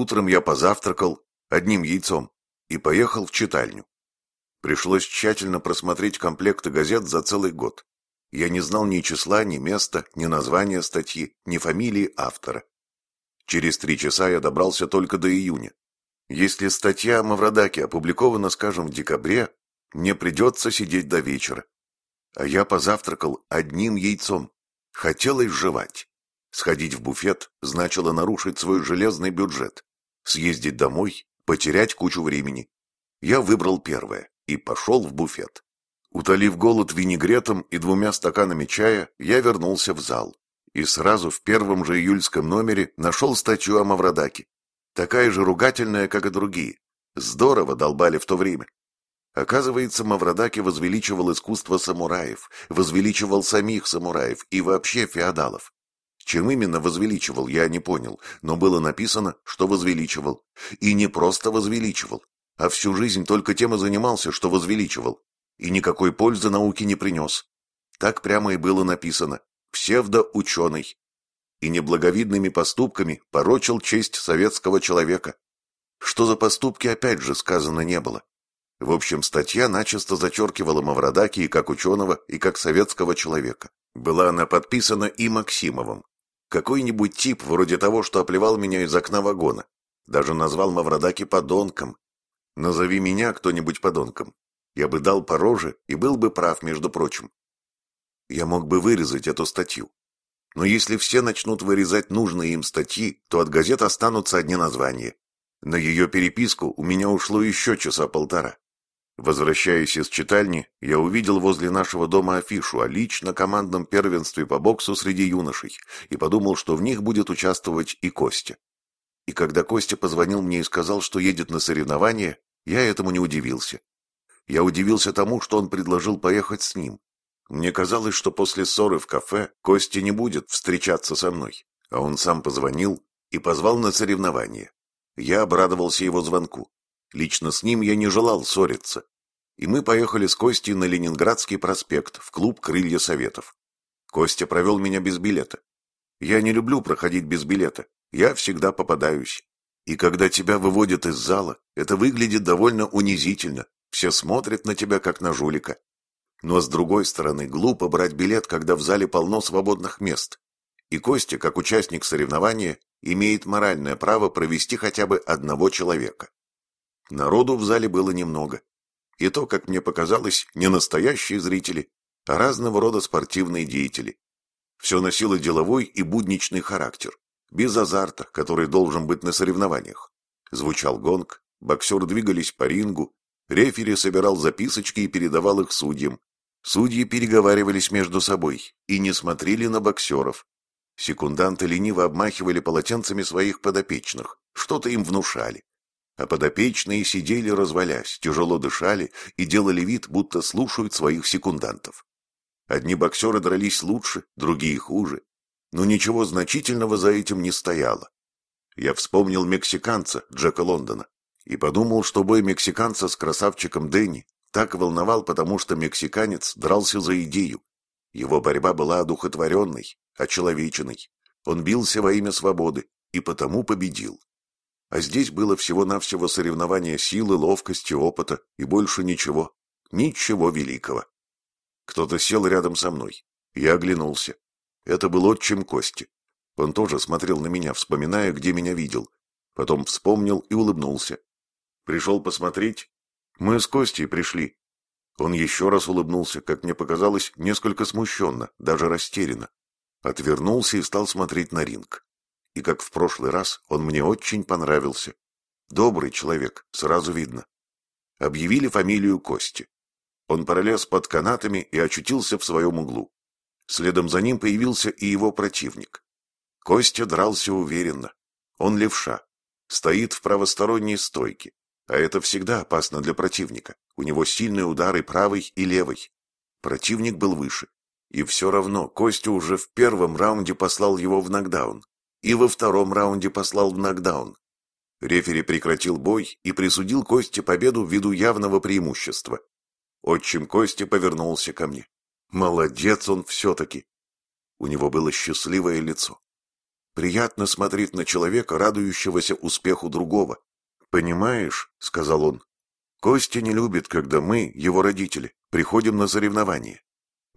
Утром я позавтракал одним яйцом и поехал в читальню. Пришлось тщательно просмотреть комплекты газет за целый год. Я не знал ни числа, ни места, ни названия статьи, ни фамилии автора. Через три часа я добрался только до июня. Если статья о Маврадаке опубликована, скажем, в декабре, мне придется сидеть до вечера. А я позавтракал одним яйцом. Хотелось жевать. Сходить в буфет значило нарушить свой железный бюджет. Съездить домой, потерять кучу времени. Я выбрал первое и пошел в буфет. Утолив голод винегретом и двумя стаканами чая, я вернулся в зал. И сразу в первом же июльском номере нашел статью о Маврадаке. Такая же ругательная, как и другие. Здорово долбали в то время. Оказывается, Маврадаки возвеличивал искусство самураев, возвеличивал самих самураев и вообще феодалов. Чем именно возвеличивал, я не понял, но было написано, что возвеличивал. И не просто возвеличивал, а всю жизнь только тем и занимался, что возвеличивал. И никакой пользы науке не принес. Так прямо и было написано. Псевдоученый. И неблаговидными поступками порочил честь советского человека. Что за поступки опять же сказано не было. В общем, статья начисто зачеркивала Маврадаки и как ученого, и как советского человека. Была она подписана и Максимовым. Какой-нибудь тип, вроде того, что оплевал меня из окна вагона. Даже назвал Маврадаки подонком. Назови меня кто-нибудь подонком. Я бы дал по роже и был бы прав, между прочим. Я мог бы вырезать эту статью. Но если все начнут вырезать нужные им статьи, то от газет останутся одни названия. На ее переписку у меня ушло еще часа полтора. Возвращаясь из читальни, я увидел возле нашего дома афишу о лично командном первенстве по боксу среди юношей и подумал, что в них будет участвовать и Костя. И когда Костя позвонил мне и сказал, что едет на соревнования, я этому не удивился. Я удивился тому, что он предложил поехать с ним. Мне казалось, что после ссоры в кафе Костя не будет встречаться со мной, а он сам позвонил и позвал на соревнования. Я обрадовался его звонку. Лично с ним я не желал ссориться. И мы поехали с Костей на Ленинградский проспект, в клуб «Крылья Советов». Костя провел меня без билета. Я не люблю проходить без билета. Я всегда попадаюсь. И когда тебя выводят из зала, это выглядит довольно унизительно. Все смотрят на тебя, как на жулика. Но, с другой стороны, глупо брать билет, когда в зале полно свободных мест. И Костя, как участник соревнования, имеет моральное право провести хотя бы одного человека. Народу в зале было немного. И то, как мне показалось, не настоящие зрители, а разного рода спортивные деятели. Все носило деловой и будничный характер, без азарта, который должен быть на соревнованиях. Звучал гонг, боксеры двигались по рингу, рефери собирал записочки и передавал их судьям. Судьи переговаривались между собой и не смотрели на боксеров. Секунданты лениво обмахивали полотенцами своих подопечных, что-то им внушали а подопечные сидели развалясь, тяжело дышали и делали вид, будто слушают своих секундантов. Одни боксеры дрались лучше, другие хуже, но ничего значительного за этим не стояло. Я вспомнил мексиканца Джека Лондона и подумал, что бой мексиканца с красавчиком Дэнни так волновал, потому что мексиканец дрался за идею. Его борьба была одухотворенной, очеловеченной. Он бился во имя свободы и потому победил. А здесь было всего-навсего соревнование силы, ловкости, опыта и больше ничего. Ничего великого. Кто-то сел рядом со мной. Я оглянулся. Это был отчим Кости. Он тоже смотрел на меня, вспоминая, где меня видел. Потом вспомнил и улыбнулся. Пришел посмотреть? Мы с Костей пришли. Он еще раз улыбнулся, как мне показалось, несколько смущенно, даже растерянно. Отвернулся и стал смотреть на ринг и, как в прошлый раз, он мне очень понравился. Добрый человек, сразу видно. Объявили фамилию Кости. Он пролез под канатами и очутился в своем углу. Следом за ним появился и его противник. Костя дрался уверенно. Он левша. Стоит в правосторонней стойке. А это всегда опасно для противника. У него сильные удары правой и левой. Противник был выше. И все равно Костя уже в первом раунде послал его в нокдаун и во втором раунде послал в нокдаун. Рефери прекратил бой и присудил Косте победу ввиду явного преимущества. Отчим Кости повернулся ко мне. Молодец он все-таки. У него было счастливое лицо. Приятно смотреть на человека, радующегося успеху другого. «Понимаешь», — сказал он, — «Костя не любит, когда мы, его родители, приходим на соревнования.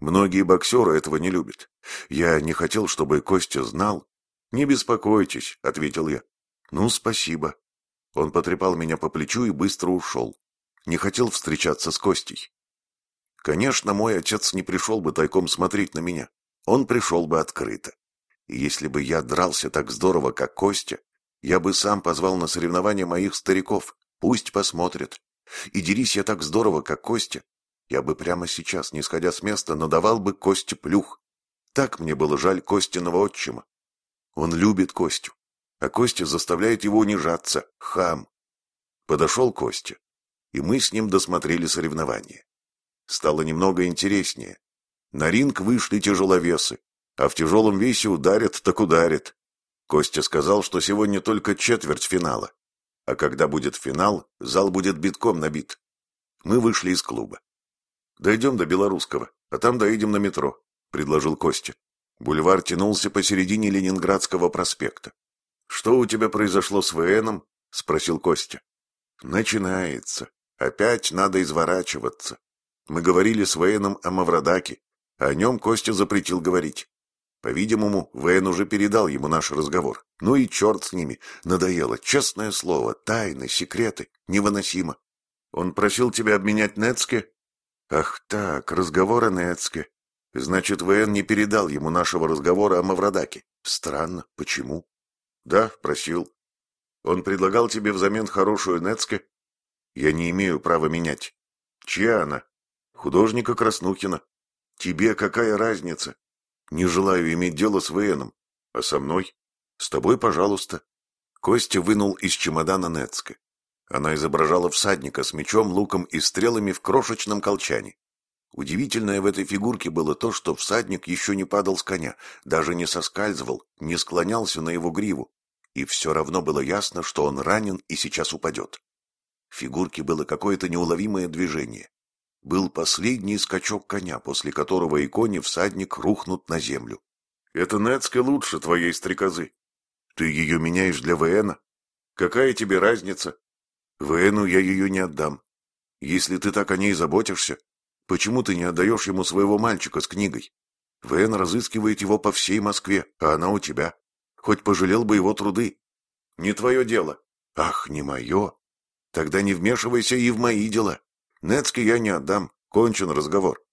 Многие боксеры этого не любят. Я не хотел, чтобы Костя знал». «Не беспокойтесь», — ответил я. «Ну, спасибо». Он потрепал меня по плечу и быстро ушел. Не хотел встречаться с Костей. Конечно, мой отец не пришел бы тайком смотреть на меня. Он пришел бы открыто. И если бы я дрался так здорово, как Костя, я бы сам позвал на соревнования моих стариков. Пусть посмотрят. И дерись я так здорово, как Костя, я бы прямо сейчас, не сходя с места, надавал бы Косте плюх. Так мне было жаль Костиного отчима. Он любит Костю, а Костя заставляет его унижаться, хам. Подошел Костя, и мы с ним досмотрели соревнования. Стало немного интереснее. На ринг вышли тяжеловесы, а в тяжелом весе ударят, так ударят. Костя сказал, что сегодня только четверть финала, а когда будет финал, зал будет битком набит. Мы вышли из клуба. «Дойдем до Белорусского, а там доедем на метро», — предложил Костя. Бульвар тянулся посередине Ленинградского проспекта. «Что у тебя произошло с ВНом?» — спросил Костя. «Начинается. Опять надо изворачиваться. Мы говорили с Вэном о Маврадаке. О нем Костя запретил говорить. По-видимому, Вэн уже передал ему наш разговор. Ну и черт с ними. Надоело. Честное слово. Тайны, секреты. Невыносимо. Он просил тебя обменять Нецке? Ах так, разговор о Нецке. Значит, Вэн не передал ему нашего разговора о Маврадаке. Странно. Почему? Да, просил. Он предлагал тебе взамен хорошую Нецке? Я не имею права менять. Чья она? Художника Краснухина. Тебе какая разница? Не желаю иметь дело с Веном. А со мной? С тобой, пожалуйста. Костя вынул из чемодана Нецке. Она изображала всадника с мечом, луком и стрелами в крошечном колчане. Удивительное в этой фигурке было то, что всадник еще не падал с коня, даже не соскальзывал, не склонялся на его гриву. И все равно было ясно, что он ранен и сейчас упадет. В фигурке было какое-то неуловимое движение. Был последний скачок коня, после которого и кони всадник рухнут на землю. «Это Нецке лучше твоей стрекозы. Ты ее меняешь для ВНа? Какая тебе разница? ВНу я ее не отдам. Если ты так о ней заботишься, почему ты не отдаешь ему своего мальчика с книгой? ВН разыскивает его по всей Москве, а она у тебя. Хоть пожалел бы его труды. Не твое дело. Ах, не мое. Тогда не вмешивайся и в мои дела. Нецке я не отдам. Кончен разговор.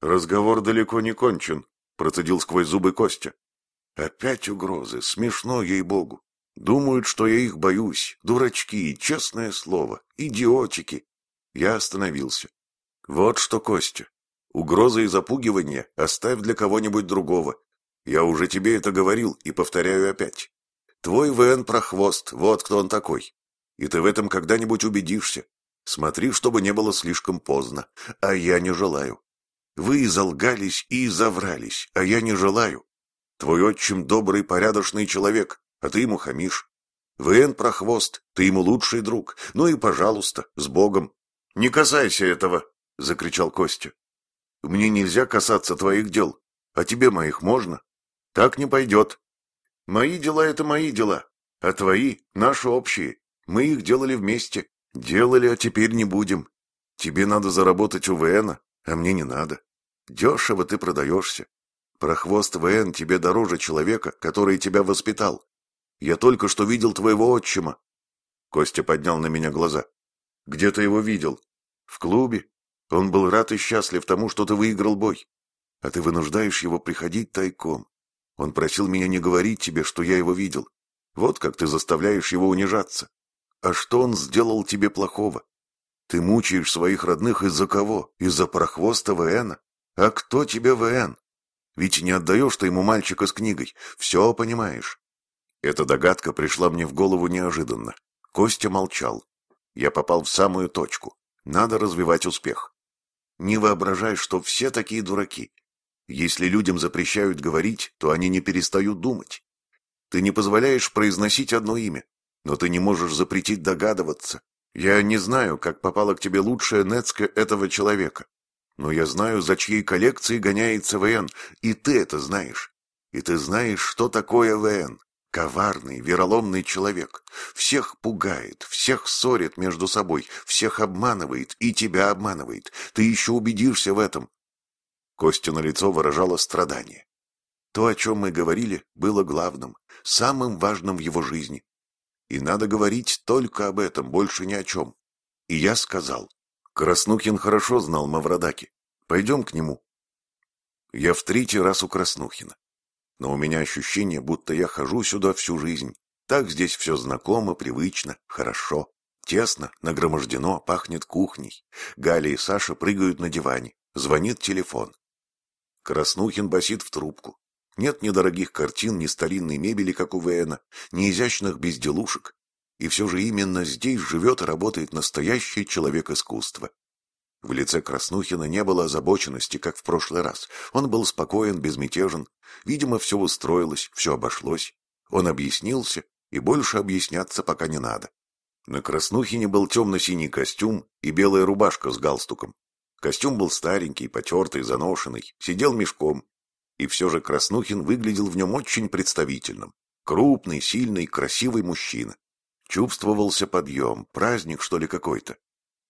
Разговор далеко не кончен, процедил сквозь зубы Костя. Опять угрозы. Смешно, ей-богу. Думают, что я их боюсь. Дурачки, честное слово. Идиотики. Я остановился. Вот что, Костя. Угрозы и запугивания оставь для кого-нибудь другого. Я уже тебе это говорил и повторяю опять. Твой ВН прохвост, вот кто он такой и ты в этом когда-нибудь убедишься. Смотри, чтобы не было слишком поздно, а я не желаю. Вы изолгались и изоврались, а я не желаю. Твой отчим добрый, порядочный человек, а ты ему хамишь. ВН прохвост, ты ему лучший друг. Ну и, пожалуйста, с Богом. Не касайся этого, закричал Костя. Мне нельзя касаться твоих дел, а тебе моих можно. Так не пойдет. Мои дела — это мои дела, а твои — наши общие. Мы их делали вместе. Делали, а теперь не будем. Тебе надо заработать у ВНа, а мне не надо. Дешево ты продаешься. Прохвост ВН тебе дороже человека, который тебя воспитал. Я только что видел твоего отчима. Костя поднял на меня глаза. Где ты его видел? В клубе. Он был рад и счастлив тому, что ты выиграл бой. А ты вынуждаешь его приходить тайком. Он просил меня не говорить тебе, что я его видел. Вот как ты заставляешь его унижаться. А что он сделал тебе плохого? Ты мучаешь своих родных из-за кого? Из-за прохвоста ВНа? А кто тебе ВН? Ведь не отдаешь ты ему мальчика с книгой. Все понимаешь. Эта догадка пришла мне в голову неожиданно. Костя молчал. Я попал в самую точку. Надо развивать успех. Не воображай, что все такие дураки. Если людям запрещают говорить, то они не перестают думать. Ты не позволяешь произносить одно имя, но ты не можешь запретить догадываться. Я не знаю, как попала к тебе лучшая Нецка этого человека. Но я знаю, за чьей коллекцией гоняется ВН, и ты это знаешь. И ты знаешь, что такое ВН. Коварный, вероломный человек. Всех пугает, всех ссорит между собой, всех обманывает и тебя обманывает. Ты еще убедишься в этом. Костя на лицо выражало страдание. То, о чем мы говорили, было главным, самым важным в его жизни. И надо говорить только об этом, больше ни о чем. И я сказал. Краснухин хорошо знал Мавродаки. Пойдем к нему. Я в третий раз у Краснухина но у меня ощущение, будто я хожу сюда всю жизнь. Так здесь все знакомо, привычно, хорошо. Тесно, нагромождено, пахнет кухней. Галя и Саша прыгают на диване. Звонит телефон. Краснухин басит в трубку. Нет ни дорогих картин, ни старинной мебели, как у Вена, ни изящных безделушек. И все же именно здесь живет и работает настоящий человек искусства. В лице Краснухина не было озабоченности, как в прошлый раз. Он был спокоен, безмятежен. Видимо, все устроилось, все обошлось. Он объяснился, и больше объясняться пока не надо. На Краснухине был темно-синий костюм и белая рубашка с галстуком. Костюм был старенький, потертый, заношенный, сидел мешком. И все же Краснухин выглядел в нем очень представительным. Крупный, сильный, красивый мужчина. Чувствовался подъем, праздник, что ли, какой-то.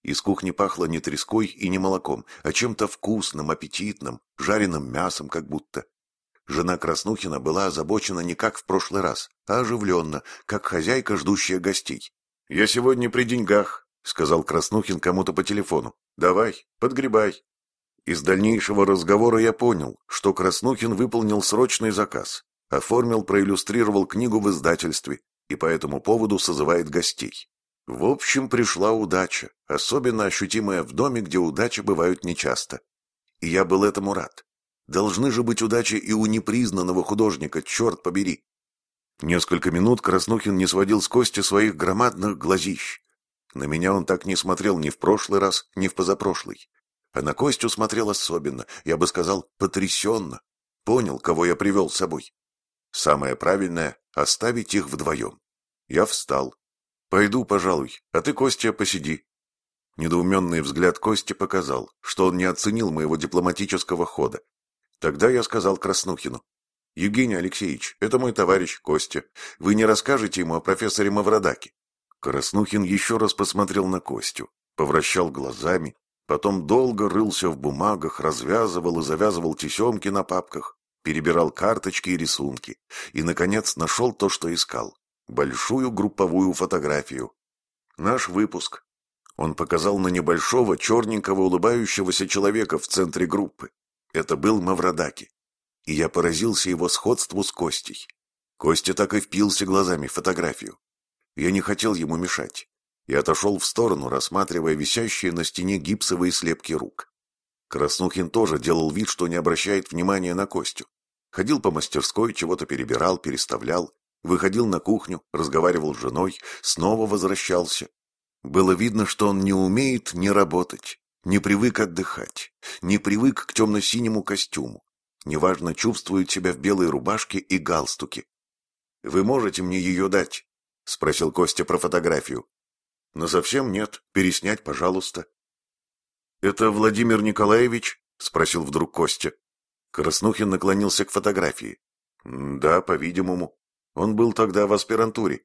Из кухни пахло не треской и не молоком, а чем-то вкусным, аппетитным, жареным мясом как будто. Жена Краснухина была озабочена не как в прошлый раз, а оживленно, как хозяйка, ждущая гостей. «Я сегодня при деньгах», — сказал Краснухин кому-то по телефону. «Давай, подгребай». Из дальнейшего разговора я понял, что Краснухин выполнил срочный заказ, оформил, проиллюстрировал книгу в издательстве и по этому поводу созывает гостей. В общем, пришла удача, особенно ощутимая в доме, где удачи бывают нечасто. И я был этому рад. Должны же быть удачи и у непризнанного художника, черт побери. Несколько минут Краснухин не сводил с Кости своих громадных глазищ. На меня он так не смотрел ни в прошлый раз, ни в позапрошлый. А на Костю смотрел особенно, я бы сказал, потрясенно. Понял, кого я привел с собой. Самое правильное — оставить их вдвоем. Я встал, «Пойду, пожалуй, а ты, Костя, посиди». Недоуменный взгляд Кости показал, что он не оценил моего дипломатического хода. Тогда я сказал Краснухину. «Евгений Алексеевич, это мой товарищ Костя. Вы не расскажете ему о профессоре Мавродаке?» Краснухин еще раз посмотрел на Костю, повращал глазами, потом долго рылся в бумагах, развязывал и завязывал тесемки на папках, перебирал карточки и рисунки и, наконец, нашел то, что искал большую групповую фотографию. Наш выпуск. Он показал на небольшого, черненького, улыбающегося человека в центре группы. Это был Мавродаки. И я поразился его сходству с Костей. Костя так и впился глазами в фотографию. Я не хотел ему мешать. И отошел в сторону, рассматривая висящие на стене гипсовые слепки рук. Краснухин тоже делал вид, что не обращает внимания на Костю. Ходил по мастерской, чего-то перебирал, переставлял, Выходил на кухню, разговаривал с женой, снова возвращался. Было видно, что он не умеет не работать, не привык отдыхать, не привык к темно-синему костюму, неважно чувствует себя в белой рубашке и галстуке. «Вы можете мне ее дать?» — спросил Костя про фотографию. «Но совсем нет. Переснять, пожалуйста». «Это Владимир Николаевич?» — спросил вдруг Костя. Краснухин наклонился к фотографии. «Да, по-видимому. Он был тогда в аспирантуре.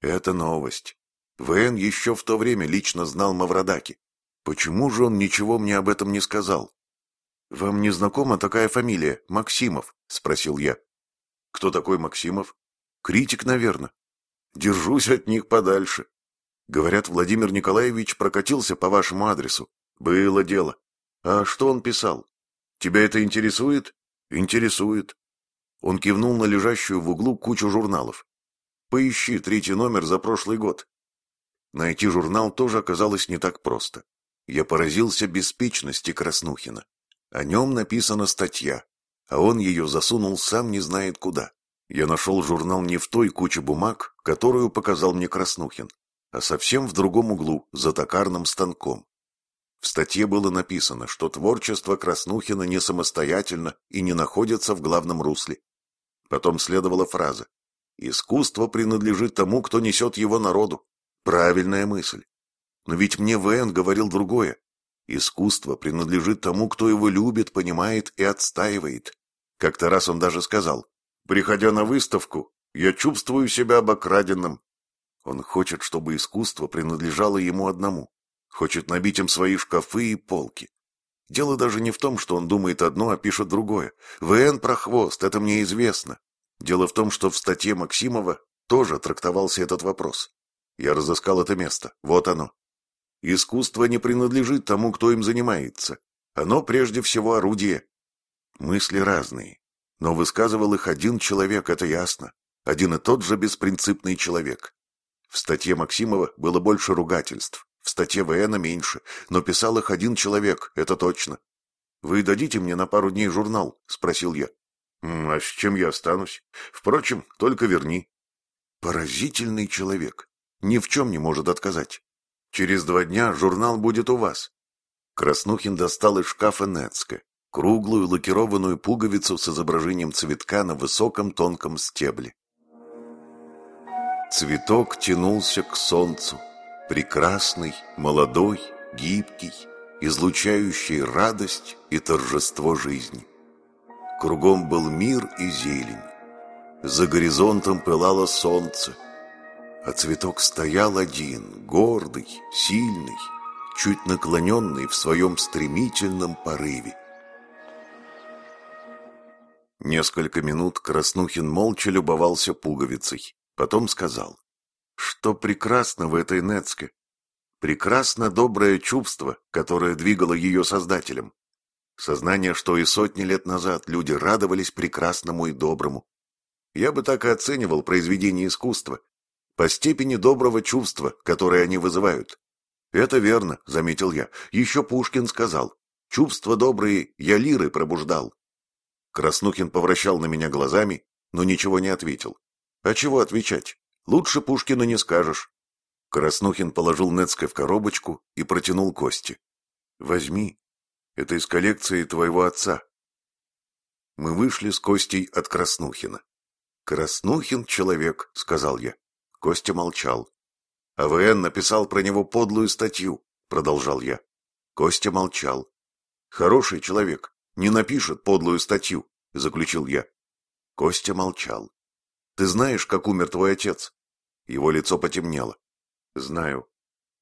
Это новость. ВН еще в то время лично знал Мавродаки. Почему же он ничего мне об этом не сказал? «Вам не знакома такая фамилия, Максимов?» – спросил я. «Кто такой Максимов?» «Критик, наверное. Держусь от них подальше. Говорят, Владимир Николаевич прокатился по вашему адресу. Было дело. А что он писал? Тебя это интересует?» «Интересует. Он кивнул на лежащую в углу кучу журналов. «Поищи третий номер за прошлый год». Найти журнал тоже оказалось не так просто. Я поразился беспечности Краснухина. О нем написана статья, а он ее засунул сам не знает куда. Я нашел журнал не в той куче бумаг, которую показал мне Краснухин, а совсем в другом углу, за токарным станком. В статье было написано, что творчество Краснухина не самостоятельно и не находится в главном русле. Потом следовала фраза «Искусство принадлежит тому, кто несет его народу». Правильная мысль. Но ведь мне В.Н. говорил другое. Искусство принадлежит тому, кто его любит, понимает и отстаивает. Как-то раз он даже сказал, приходя на выставку, Я чувствую себя обокраденным. Он хочет, чтобы искусство принадлежало ему одному. Хочет набить им свои шкафы и полки. Дело даже не в том, что он думает одно, а пишет другое. ВН про хвост, это мне известно. Дело в том, что в статье Максимова тоже трактовался этот вопрос. Я разыскал это место. Вот оно. Искусство не принадлежит тому, кто им занимается. Оно прежде всего орудие. Мысли разные. Но высказывал их один человек, это ясно. Один и тот же беспринципный человек. В статье Максимова было больше ругательств. В статье ВН меньше, но писал их один человек, это точно. «Вы дадите мне на пару дней журнал?» – спросил я. «А с чем я останусь? Впрочем, только верни». Поразительный человек. Ни в чем не может отказать. Через два дня журнал будет у вас. Краснухин достал из шкафа Нецка круглую лакированную пуговицу с изображением цветка на высоком тонком стебле. Цветок тянулся к солнцу. Прекрасный, молодой, гибкий, излучающий радость и торжество жизни. Кругом был мир и зелень. За горизонтом пылало солнце, а цветок стоял один, гордый, сильный, чуть наклоненный в своем стремительном порыве. Несколько минут Краснухин молча любовался пуговицей, потом сказал. Что прекрасно в этой Нецке. Прекрасно доброе чувство, которое двигало ее создателем. Сознание, что и сотни лет назад люди радовались прекрасному и доброму. Я бы так и оценивал произведение искусства. По степени доброго чувства, которое они вызывают. Это верно, заметил я. Еще Пушкин сказал. Чувства добрые я лиры пробуждал. Краснухин повращал на меня глазами, но ничего не ответил. А чего отвечать? Лучше Пушкина не скажешь. Краснухин положил Нецкой в коробочку и протянул кости. Возьми. Это из коллекции твоего отца. Мы вышли с Костей от Краснухина. «Краснухин человек», — сказал я. Костя молчал. АВН написал про него подлую статью, продолжал я. Костя молчал. Хороший человек, не напишет подлую статью, заключил я. Костя молчал. Ты знаешь, как умер твой отец? Его лицо потемнело. Знаю.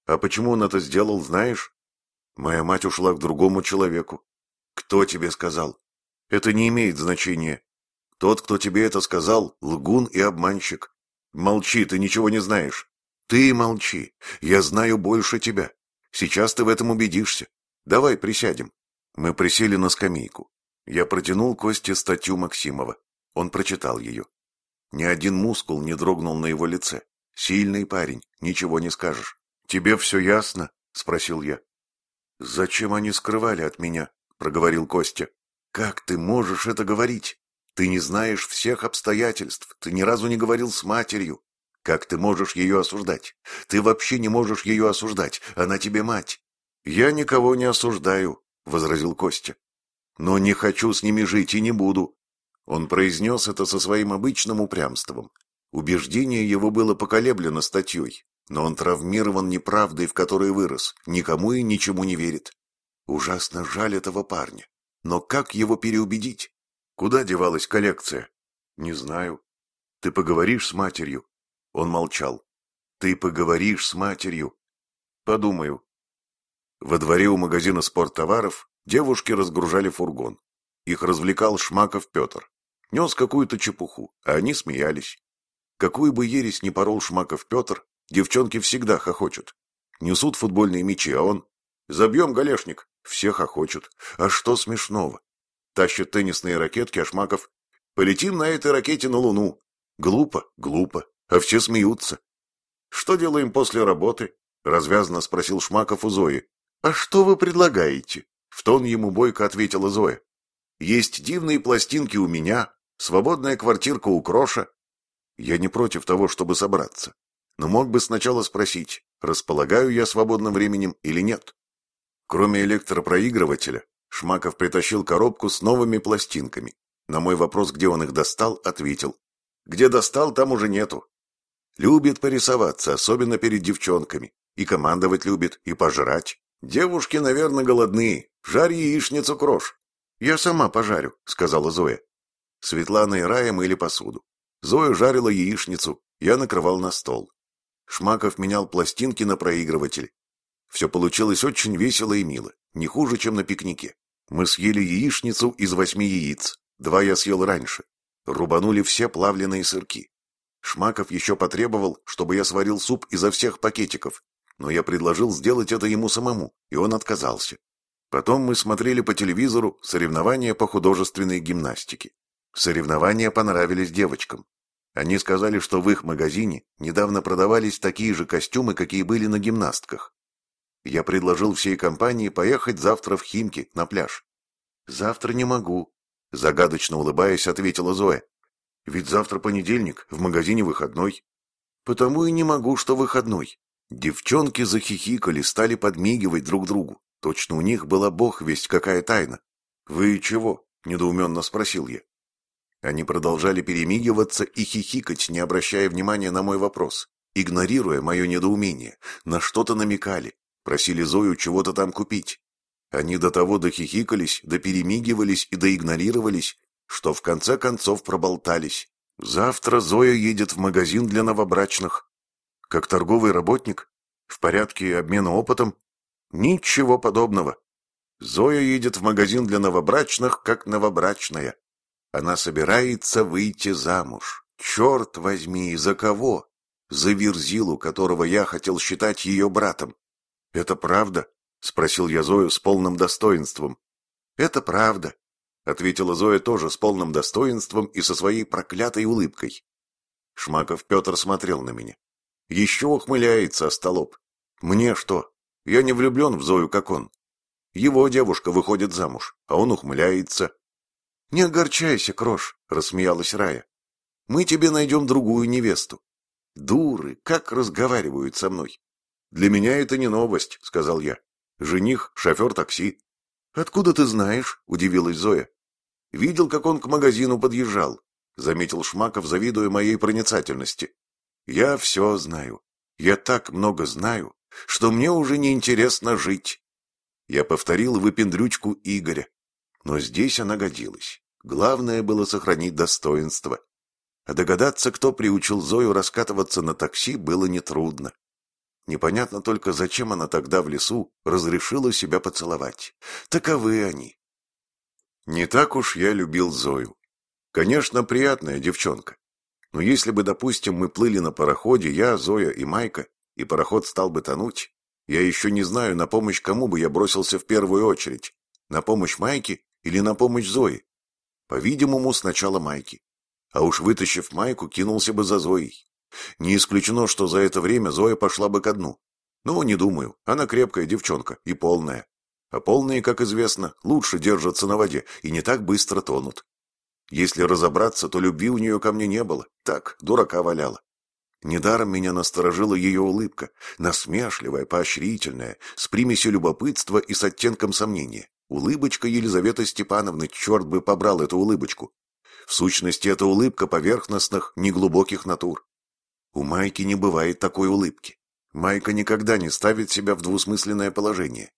А почему он это сделал, знаешь? Моя мать ушла к другому человеку. Кто тебе сказал? Это не имеет значения. Тот, кто тебе это сказал, лгун и обманщик. Молчи, ты ничего не знаешь. Ты молчи. Я знаю больше тебя. Сейчас ты в этом убедишься. Давай присядем. Мы присели на скамейку. Я протянул Косте статью Максимова. Он прочитал ее. Ни один мускул не дрогнул на его лице. Сильный парень, ничего не скажешь. «Тебе все ясно?» – спросил я. «Зачем они скрывали от меня?» – проговорил Костя. «Как ты можешь это говорить? Ты не знаешь всех обстоятельств, ты ни разу не говорил с матерью. Как ты можешь ее осуждать? Ты вообще не можешь ее осуждать, она тебе мать». «Я никого не осуждаю», – возразил Костя. «Но не хочу с ними жить и не буду. Он произнес это со своим обычным упрямством. Убеждение его было поколеблено статьей, но он травмирован неправдой, в которой вырос, никому и ничему не верит. Ужасно жаль этого парня. Но как его переубедить? Куда девалась коллекция? Не знаю. Ты поговоришь с матерью? Он молчал. Ты поговоришь с матерью? Подумаю. Во дворе у магазина спорттоваров девушки разгружали фургон. Их развлекал Шмаков Петр. Нес какую-то чепуху, а они смеялись. Какую бы ересь ни порол Шмаков Петр, девчонки всегда хохочут. Несут футбольные мячи, а он... Забьем галешник. Все хохочут. А что смешного? Тащат теннисные ракетки, а Шмаков... Полетим на этой ракете на Луну. Глупо, глупо. А все смеются. Что делаем после работы? Развязно спросил Шмаков у Зои. А что вы предлагаете? В тон ему бойко ответила Зоя. Есть дивные пластинки у меня, Свободная квартирка у Кроша. Я не против того, чтобы собраться. Но мог бы сначала спросить, располагаю я свободным временем или нет. Кроме электропроигрывателя, Шмаков притащил коробку с новыми пластинками. На мой вопрос, где он их достал, ответил. Где достал, там уже нету. Любит порисоваться, особенно перед девчонками. И командовать любит, и пожрать. Девушки, наверное, голодные. Жарь яичницу крош. Я сама пожарю, сказала Зоя. Светлана и Рая мыли посуду. Зоя жарила яичницу, я накрывал на стол. Шмаков менял пластинки на проигрыватель. Все получилось очень весело и мило, не хуже, чем на пикнике. Мы съели яичницу из восьми яиц, два я съел раньше. Рубанули все плавленые сырки. Шмаков еще потребовал, чтобы я сварил суп изо всех пакетиков, но я предложил сделать это ему самому, и он отказался. Потом мы смотрели по телевизору соревнования по художественной гимнастике. Соревнования понравились девочкам. Они сказали, что в их магазине недавно продавались такие же костюмы, какие были на гимнастках. Я предложил всей компании поехать завтра в Химки на пляж. «Завтра не могу», — загадочно улыбаясь, ответила Зоя. «Ведь завтра понедельник, в магазине выходной». «Потому и не могу, что выходной». Девчонки захихикали, стали подмигивать друг другу. Точно у них была бог весть какая тайна. «Вы чего?» — недоуменно спросил я. Они продолжали перемигиваться и хихикать, не обращая внимания на мой вопрос, игнорируя мое недоумение. На что-то намекали, просили Зою чего-то там купить. Они до того дохихикались, доперемигивались и доигнорировались, что в конце концов проболтались. Завтра Зоя едет в магазин для новобрачных. Как торговый работник? В порядке обмена опытом? Ничего подобного. Зоя едет в магазин для новобрачных, как новобрачная. Она собирается выйти замуж. Черт возьми, за кого? За Верзилу, которого я хотел считать ее братом. Это правда? Спросил я Зою с полным достоинством. Это правда, ответила Зоя тоже с полным достоинством и со своей проклятой улыбкой. Шмаков Петр смотрел на меня. Еще ухмыляется остолоп. Мне что? Я не влюблен в Зою, как он. Его девушка выходит замуж, а он ухмыляется, «Не огорчайся, Крош», — рассмеялась Рая. «Мы тебе найдем другую невесту». «Дуры, как разговаривают со мной!» «Для меня это не новость», — сказал я. «Жених — шофер такси». «Откуда ты знаешь?» — удивилась Зоя. «Видел, как он к магазину подъезжал», — заметил Шмаков, завидуя моей проницательности. «Я все знаю. Я так много знаю, что мне уже не интересно жить». Я повторил выпендрючку Игоря. Но здесь она годилась. Главное было сохранить достоинство. А догадаться, кто приучил Зою раскатываться на такси, было нетрудно. Непонятно только, зачем она тогда в лесу разрешила себя поцеловать. Таковы они. Не так уж я любил Зою. Конечно, приятная девчонка. Но если бы, допустим, мы плыли на пароходе, я, Зоя и Майка, и пароход стал бы тонуть, я еще не знаю, на помощь кому бы я бросился в первую очередь. На помощь Майке или на помощь Зои? По-видимому, сначала Майки. А уж вытащив Майку, кинулся бы за Зоей. Не исключено, что за это время Зоя пошла бы ко дну. Но не думаю, она крепкая девчонка и полная. А полные, как известно, лучше держатся на воде и не так быстро тонут. Если разобраться, то любви у нее ко мне не было. Так, дурака валяла. Недаром меня насторожила ее улыбка, насмешливая, поощрительная, с примесью любопытства и с оттенком сомнения. Улыбочка Елизаветы Степановны, черт бы побрал эту улыбочку. В сущности, это улыбка поверхностных, неглубоких натур. У Майки не бывает такой улыбки. Майка никогда не ставит себя в двусмысленное положение.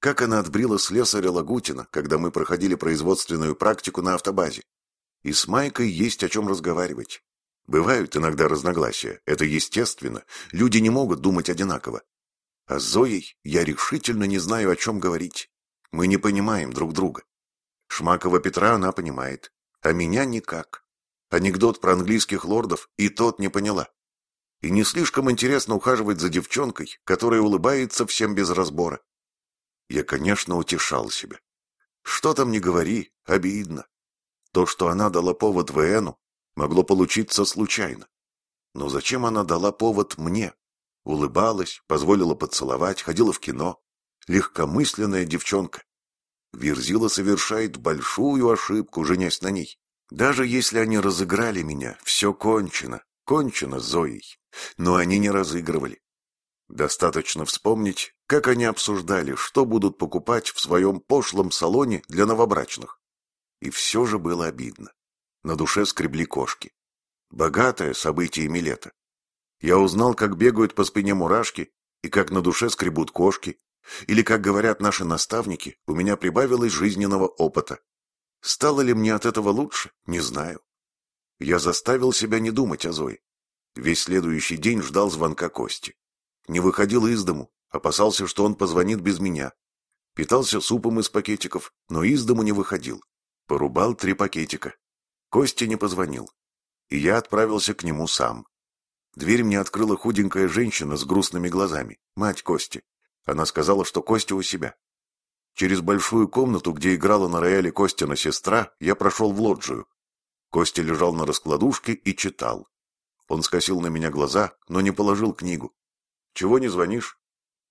Как она отбрила слесаря Лагутина, когда мы проходили производственную практику на автобазе. И с Майкой есть о чем разговаривать. Бывают иногда разногласия, это естественно, люди не могут думать одинаково. А с Зоей я решительно не знаю, о чем говорить. Мы не понимаем друг друга. Шмакова Петра она понимает, а меня никак. Анекдот про английских лордов и тот не поняла. И не слишком интересно ухаживать за девчонкой, которая улыбается всем без разбора. Я, конечно, утешал себя. Что там не говори, обидно. То, что она дала повод ВНу, могло получиться случайно. Но зачем она дала повод мне? Улыбалась, позволила поцеловать, ходила в кино легкомысленная девчонка. Верзила совершает большую ошибку, женясь на ней. Даже если они разыграли меня, все кончено, кончено Зоей. Но они не разыгрывали. Достаточно вспомнить, как они обсуждали, что будут покупать в своем пошлом салоне для новобрачных. И все же было обидно. На душе скребли кошки. Богатое событие лета. Я узнал, как бегают по спине мурашки и как на душе скребут кошки, или, как говорят наши наставники, у меня прибавилось жизненного опыта. Стало ли мне от этого лучше, не знаю. Я заставил себя не думать о Зое. Весь следующий день ждал звонка Кости. Не выходил из дому, опасался, что он позвонит без меня. Питался супом из пакетиков, но из дому не выходил. Порубал три пакетика. Костя не позвонил. И я отправился к нему сам. Дверь мне открыла худенькая женщина с грустными глазами, мать Кости. Она сказала, что Костя у себя. Через большую комнату, где играла на рояле Костина сестра, я прошел в лоджию. Костя лежал на раскладушке и читал. Он скосил на меня глаза, но не положил книгу. «Чего не звонишь?»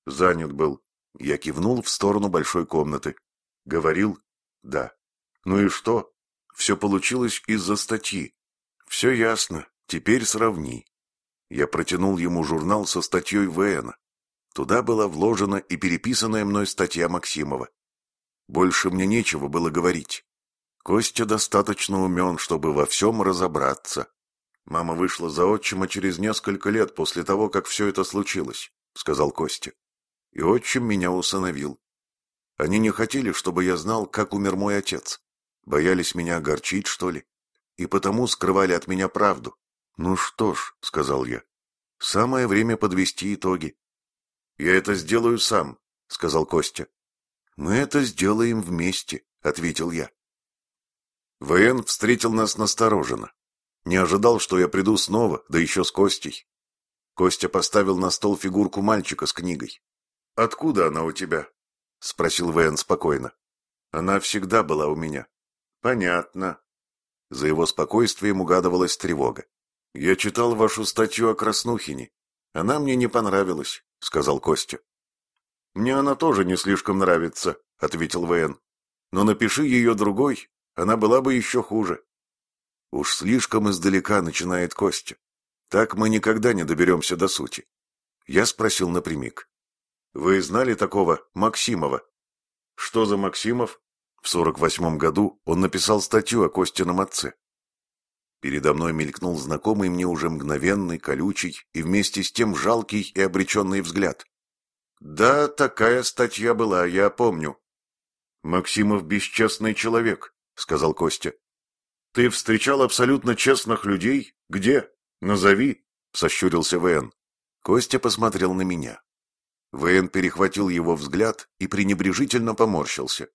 «Занят был». Я кивнул в сторону большой комнаты. «Говорил?» «Да». «Ну и что?» «Все получилось из-за статьи». «Все ясно. Теперь сравни». Я протянул ему журнал со статьей ВН. Туда была вложена и переписанная мной статья Максимова. Больше мне нечего было говорить. Костя достаточно умен, чтобы во всем разобраться. Мама вышла за отчима через несколько лет после того, как все это случилось, сказал Костя. И отчим меня усыновил. Они не хотели, чтобы я знал, как умер мой отец. Боялись меня огорчить, что ли? И потому скрывали от меня правду. Ну что ж, сказал я, самое время подвести итоги. Я это сделаю сам, сказал Костя. Мы это сделаем вместе, ответил я. ВН встретил нас настороженно. Не ожидал, что я приду снова, да еще с Костей. Костя поставил на стол фигурку мальчика с книгой. «Откуда она у тебя?» — спросил ВН спокойно. «Она всегда была у меня». «Понятно». За его спокойствием угадывалась тревога. «Я читал вашу статью о Краснухине. Она мне не понравилась», — сказал Костя. «Мне она тоже не слишком нравится», — ответил ВН. «Но напиши ее другой, она была бы еще хуже. Уж слишком издалека начинает Костя. Так мы никогда не доберемся до сути. Я спросил напрямик. Вы знали такого Максимова? Что за Максимов? В сорок восьмом году он написал статью о Костином отце. Передо мной мелькнул знакомый мне уже мгновенный, колючий и вместе с тем жалкий и обреченный взгляд. Да, такая статья была, я помню. Максимов бесчестный человек, — сказал Костя. «Ты встречал абсолютно честных людей? Где? Назови!» — сощурился ВН. Костя посмотрел на меня. ВН перехватил его взгляд и пренебрежительно поморщился.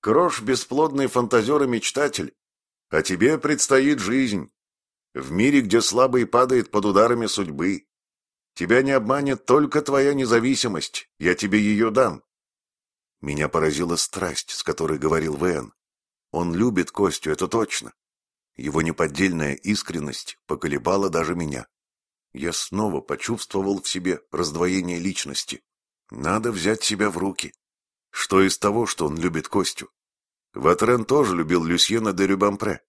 «Крош — бесплодный фантазер и мечтатель. А тебе предстоит жизнь. В мире, где слабый падает под ударами судьбы. Тебя не обманет только твоя независимость. Я тебе ее дам». Меня поразила страсть, с которой говорил ВН. Он любит Костю, это точно. Его неподдельная искренность поколебала даже меня. Я снова почувствовал в себе раздвоение личности. Надо взять себя в руки. Что из того, что он любит Костю? Ватрен тоже любил Люсьена де Рюбампре.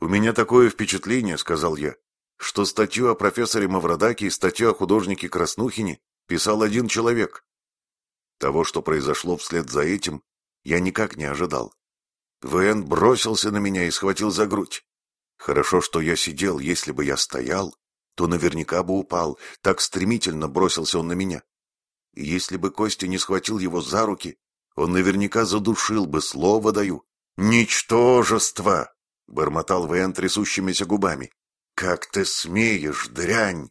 «У меня такое впечатление», — сказал я, что статью о профессоре Мавродаке и статью о художнике Краснухине писал один человек. Того, что произошло вслед за этим, я никак не ожидал. ВН бросился на меня и схватил за грудь. Хорошо, что я сидел, если бы я стоял, то наверняка бы упал, так стремительно бросился он на меня. И если бы Костя не схватил его за руки, он наверняка задушил бы, слово даю. «Ничтожество!» — бормотал ВН трясущимися губами. «Как ты смеешь, дрянь!»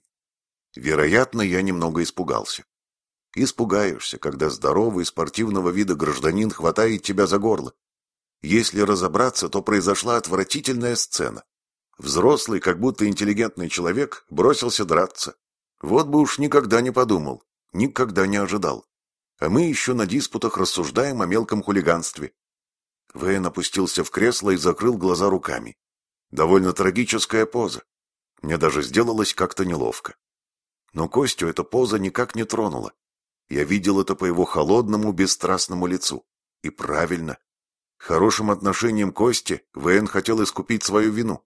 Вероятно, я немного испугался. Испугаешься, когда здоровый спортивного вида гражданин хватает тебя за горло. Если разобраться, то произошла отвратительная сцена. Взрослый, как будто интеллигентный человек, бросился драться. Вот бы уж никогда не подумал, никогда не ожидал. А мы еще на диспутах рассуждаем о мелком хулиганстве. Вейн опустился в кресло и закрыл глаза руками. Довольно трагическая поза. Мне даже сделалось как-то неловко. Но Костю эта поза никак не тронула. Я видел это по его холодному, бесстрастному лицу. И правильно. Хорошим отношением Кости ВН хотел искупить свою вину.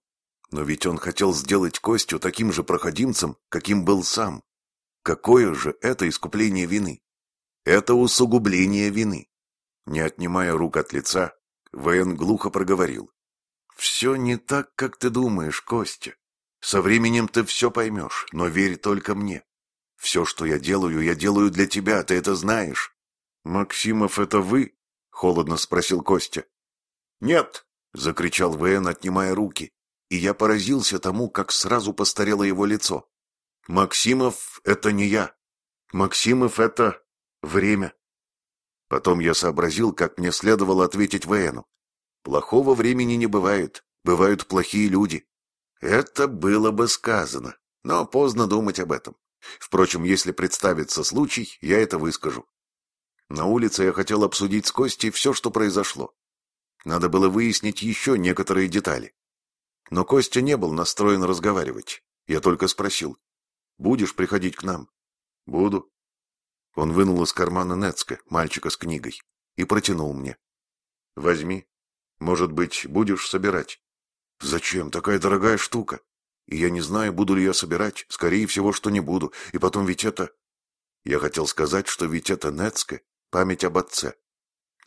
Но ведь он хотел сделать Костю таким же проходимцем, каким был сам. Какое же это искупление вины? Это усугубление вины. Не отнимая рук от лица, ВН глухо проговорил. «Все не так, как ты думаешь, Костя. Со временем ты все поймешь, но верь только мне. Все, что я делаю, я делаю для тебя, ты это знаешь». «Максимов, это вы?» — холодно спросил Костя. «Нет!» — закричал ВН, отнимая руки. и я поразился тому, как сразу постарело его лицо. «Максимов — это не я. Максимов — это время». Потом я сообразил, как мне следовало ответить Вэну. «Плохого времени не бывает, бывают плохие люди». Это было бы сказано, но поздно думать об этом. Впрочем, если представится случай, я это выскажу. На улице я хотел обсудить с Костей все, что произошло. Надо было выяснить еще некоторые детали. Но Костя не был настроен разговаривать. Я только спросил. «Будешь приходить к нам?» «Буду». Он вынул из кармана Нецка, мальчика с книгой, и протянул мне. «Возьми. Может быть, будешь собирать?» «Зачем? Такая дорогая штука. И я не знаю, буду ли я собирать. Скорее всего, что не буду. И потом ведь это...» Я хотел сказать, что ведь это Нецка, память об отце.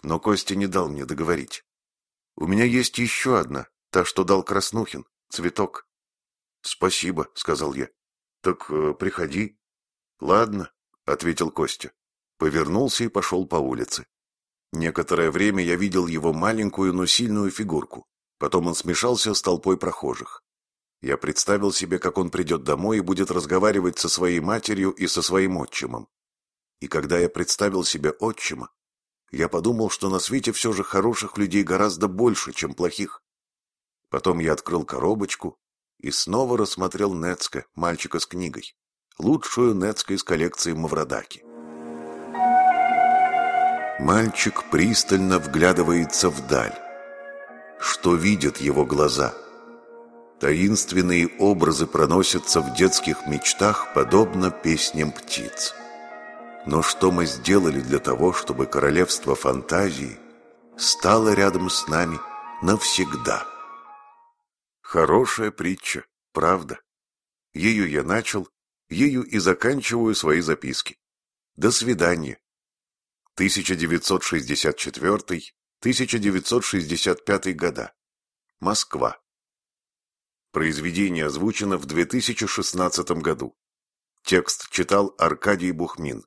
Но Костя не дал мне договорить. «У меня есть еще одна, та, что дал Краснухин, цветок». «Спасибо», — сказал я. «Так э, приходи». «Ладно», — ответил Костя. Повернулся и пошел по улице. Некоторое время я видел его маленькую, но сильную фигурку. Потом он смешался с толпой прохожих. Я представил себе, как он придет домой и будет разговаривать со своей матерью и со своим отчимом. И когда я представил себе отчима, я подумал, что на свете все же хороших людей гораздо больше, чем плохих. Потом я открыл коробочку и снова рассмотрел Нецка, мальчика с книгой, лучшую Нецка из коллекции Маврадаки. Мальчик пристально вглядывается вдаль что видят его глаза. Таинственные образы проносятся в детских мечтах, подобно песням птиц. Но что мы сделали для того, чтобы королевство фантазии стало рядом с нами навсегда? Хорошая притча, правда. Ею я начал, ею и заканчиваю свои записки. До свидания. 1964 1965 года. Москва. Произведение озвучено в 2016 году. Текст читал Аркадий Бухмин.